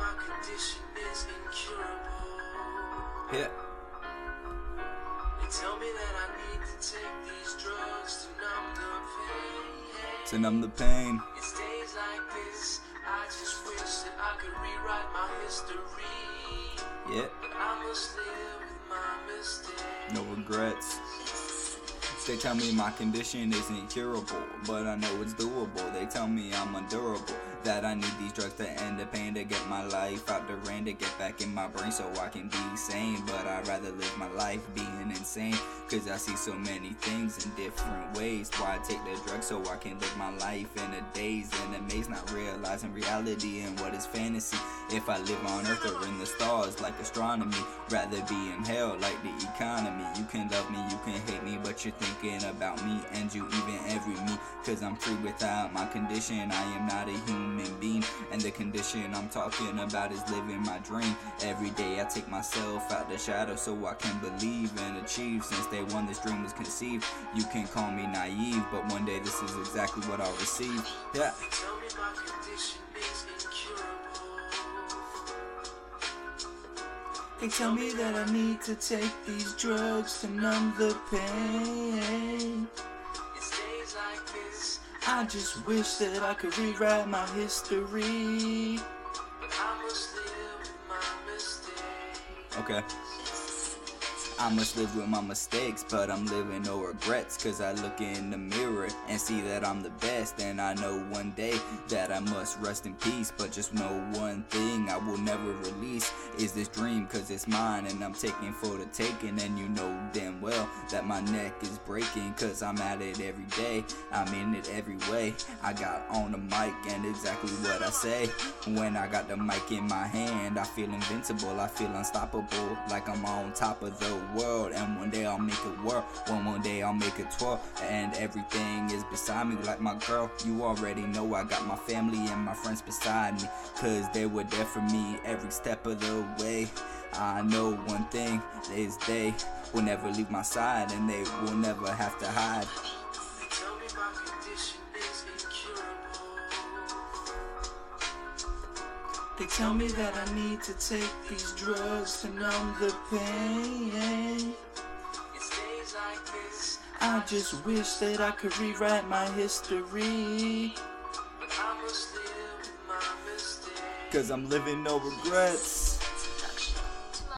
my condition is incurable. Yeah. They tell me that I need to take these drugs to numb the pain. To numb the pain. It's days like this, I just wish that I could rewrite my history. Yeah. But I must live with my mistakes. No regrets. They tell me my condition isn't curable, but I know it's doable. They tell me I'm undurable, that I need these drugs to end the pain, to get my life out the rain, to get back in my brain so I can be sane. But I'd rather live my life being insane, cause I see so many things in different ways. Why I take the drugs so I can live my life in a daze and a maze, not realizing reality and what is fantasy. If I live on earth or in the stars like astronomy, rather be in hell like the economy. You can love me, you can hate me, but you're thinking about me and you even every me. Cause I'm free without my condition. I am not a human being, and the condition I'm talking about is living my dream. Every day I take myself out the shadow so I can believe and achieve. Since day one, this dream was conceived. You can call me naive, but one day this is exactly what I'll receive. Yeah. They tell me my condition is incurable. They tell me that I need to take these drugs to numb the pain. I just wish that I could rewrite my history. but I must live with my mistakes. Okay. I must live with my mistakes, but I'm living no regrets. Cause I look in the mirror and see that I'm the best. And I know one day that I must rest in peace. But just know one thing I will never release is this dream, cause it's mine and I'm taking for the taking. And you know damn well that my neck is breaking, cause I'm at it every day. I'm in it every way. I got on the mic and exactly what I say. When I got the mic in my hand, I feel invincible, I feel unstoppable, like I'm on top of the world. And one day I'll make it work, one one day I'll make it twirl, and everything is beside me like my girl. You already know I got my family and my friends beside me, cause they were there for me every step of the way. I know one thing is they will never leave my side, and they will never have to hide. They tell me my condition is incurable. They tell me that I need to take these drugs to numb the pain. It's days like this, I just wish that I could rewrite my history. but I must live my mistakes. Cause I'm living no regrets.